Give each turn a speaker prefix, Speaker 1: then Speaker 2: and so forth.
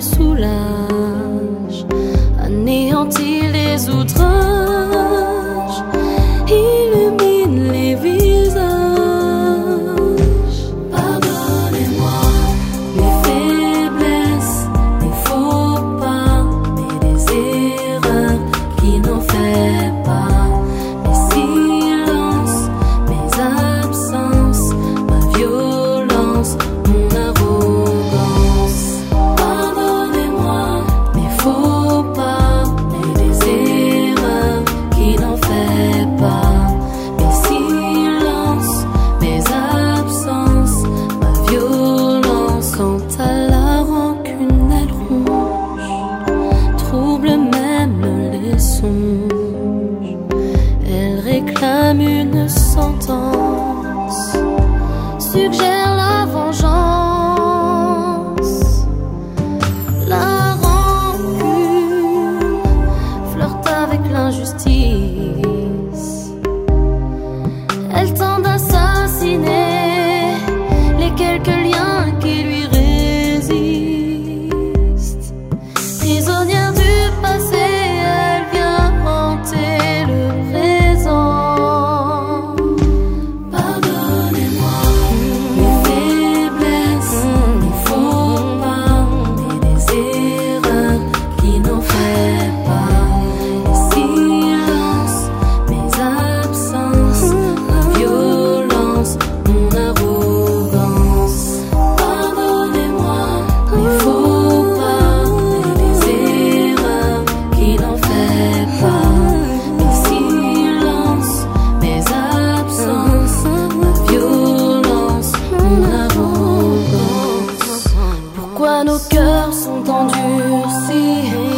Speaker 1: soulage, anéantit les outrages. pas. Mes silences, mes absences, ma violence quant à la rancune, elle ronge, trouble même les songes. Elle réclame une sentence, suggère la vengeance. La rancune flirte avec l'injustice. nos cœurs sont endurcis.